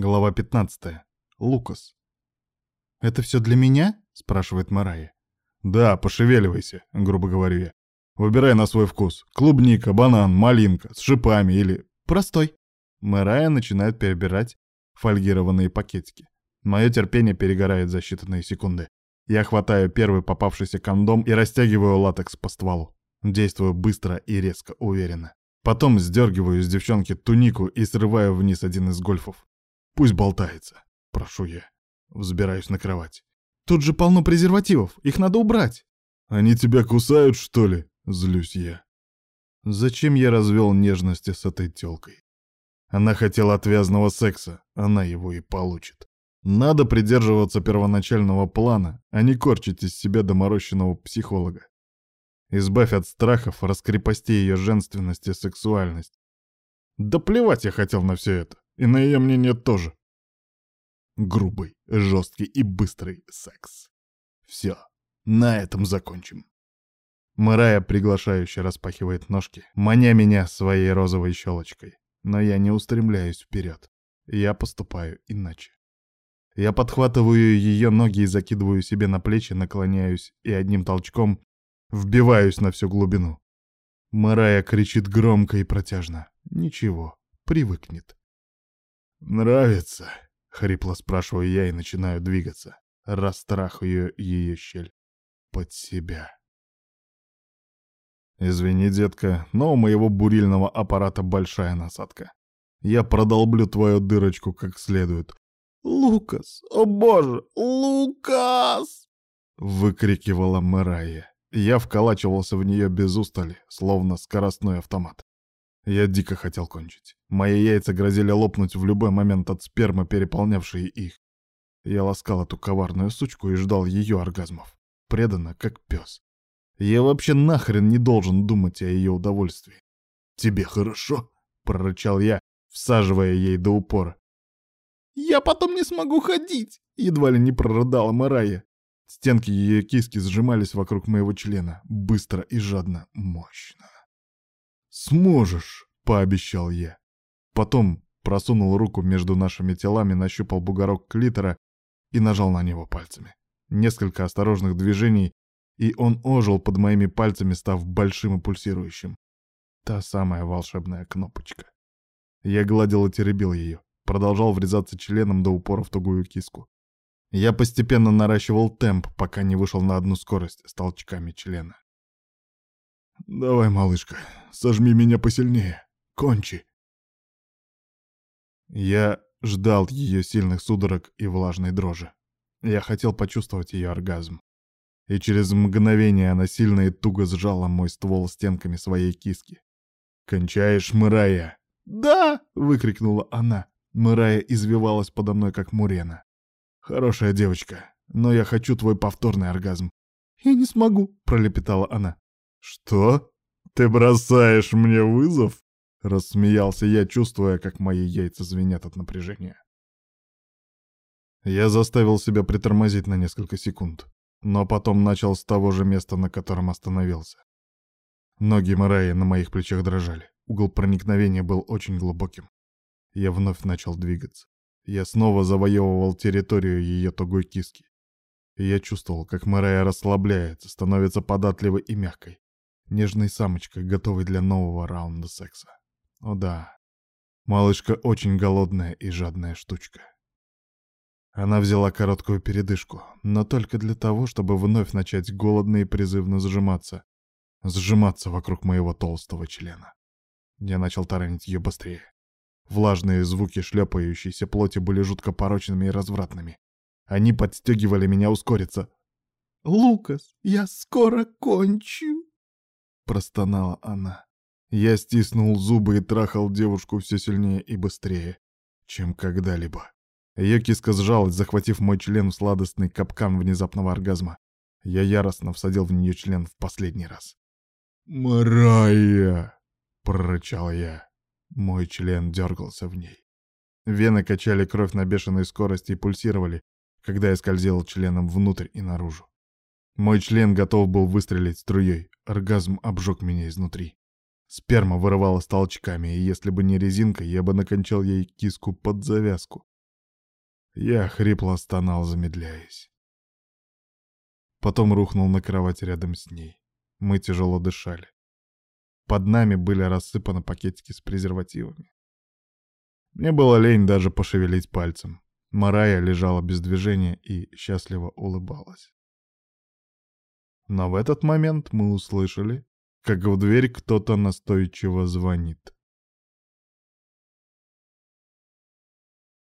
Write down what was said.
Глава 15. Лукас. «Это все для меня?» — спрашивает Марая. «Да, пошевеливайся», — грубо говорю я. «Выбирай на свой вкус. Клубника, банан, малинка, с шипами или...» «Простой». Марая начинает перебирать фольгированные пакетики. Мое терпение перегорает за считанные секунды. Я хватаю первый попавшийся кондом и растягиваю латекс по стволу. Действую быстро и резко, уверенно. Потом сдергиваю с девчонки тунику и срываю вниз один из гольфов. Пусть болтается, прошу я. Взбираюсь на кровать. Тут же полно презервативов, их надо убрать. Они тебя кусают, что ли? Злюсь я. Зачем я развел нежности с этой тёлкой? Она хотела отвязного секса, она его и получит. Надо придерживаться первоначального плана, а не корчить из себя доморощенного психолога. Избавь от страхов, раскрепости ее женственность и сексуальность. Да плевать я хотел на все это. И на ее мнение тоже. Грубый, жесткий и быстрый секс. Все, на этом закончим. Мэрая приглашающе распахивает ножки, маня меня своей розовой щелочкой. Но я не устремляюсь вперед. Я поступаю иначе. Я подхватываю ее ноги и закидываю себе на плечи, наклоняюсь и одним толчком вбиваюсь на всю глубину. Мэрая кричит громко и протяжно. Ничего, привыкнет. «Нравится?» — хрипло спрашиваю я и начинаю двигаться. Растрахаю ее щель под себя. «Извини, детка, но у моего бурильного аппарата большая насадка. Я продолблю твою дырочку как следует». «Лукас! О боже! Лукас!» — выкрикивала Мэрайя. Я вколачивался в нее без устали, словно скоростной автомат. Я дико хотел кончить. Мои яйца грозили лопнуть в любой момент от спермы, переполнявшей их. Я ласкал эту коварную сучку и ждал ее оргазмов. Преданно, как пес. Я вообще нахрен не должен думать о ее удовольствии. «Тебе хорошо?» — прорычал я, всаживая ей до упора. «Я потом не смогу ходить!» — едва ли не прорыдала Марая. Стенки ее киски сжимались вокруг моего члена, быстро и жадно, мощно. «Сможешь», — пообещал я. Потом просунул руку между нашими телами, нащупал бугорок клитора и нажал на него пальцами. Несколько осторожных движений, и он ожил под моими пальцами, став большим и пульсирующим. Та самая волшебная кнопочка. Я гладил и теребил ее, продолжал врезаться членом до упора в тугую киску. Я постепенно наращивал темп, пока не вышел на одну скорость с толчками члена. «Давай, малышка, сожми меня посильнее. Кончи!» Я ждал ее сильных судорог и влажной дрожи. Я хотел почувствовать ее оргазм. И через мгновение она сильно и туго сжала мой ствол стенками своей киски. «Кончаешь, Мырая?» «Да!» — выкрикнула она. Мырая извивалась подо мной, как мурена. «Хорошая девочка, но я хочу твой повторный оргазм». «Я не смогу», — пролепетала она. «Что? Ты бросаешь мне вызов?» — рассмеялся я, чувствуя, как мои яйца звенят от напряжения. Я заставил себя притормозить на несколько секунд, но потом начал с того же места, на котором остановился. Ноги Мараи на моих плечах дрожали. Угол проникновения был очень глубоким. Я вновь начал двигаться. Я снова завоевывал территорию ее тугой киски. Я чувствовал, как Марая расслабляется, становится податливой и мягкой. Нежной самочкой, готовой для нового раунда секса. О да, малышка очень голодная и жадная штучка. Она взяла короткую передышку, но только для того, чтобы вновь начать голодно и призывно сжиматься. Сжиматься вокруг моего толстого члена. Я начал таранить ее быстрее. Влажные звуки шлепающейся плоти были жутко порочными и развратными. Они подстегивали меня ускориться. «Лукас, я скоро кончу!» Простонала она. Я стиснул зубы и трахал девушку все сильнее и быстрее, чем когда-либо. Ее киска сжалась, захватив мой член в сладостный капкан внезапного оргазма. Я яростно всадил в нее член в последний раз. «Марая!» — прорычал я. Мой член дергался в ней. Вены качали кровь на бешеной скорости и пульсировали, когда я скользил членом внутрь и наружу. Мой член готов был выстрелить струей. Оргазм обжег меня изнутри. Сперма вырывалась толчками, и если бы не резинка, я бы накончал ей киску под завязку. Я хрипло стонал, замедляясь. Потом рухнул на кровать рядом с ней. Мы тяжело дышали. Под нами были рассыпаны пакетики с презервативами. Мне было лень даже пошевелить пальцем. Марая лежала без движения и счастливо улыбалась. Но в этот момент мы услышали, как в дверь кто-то настойчиво звонит.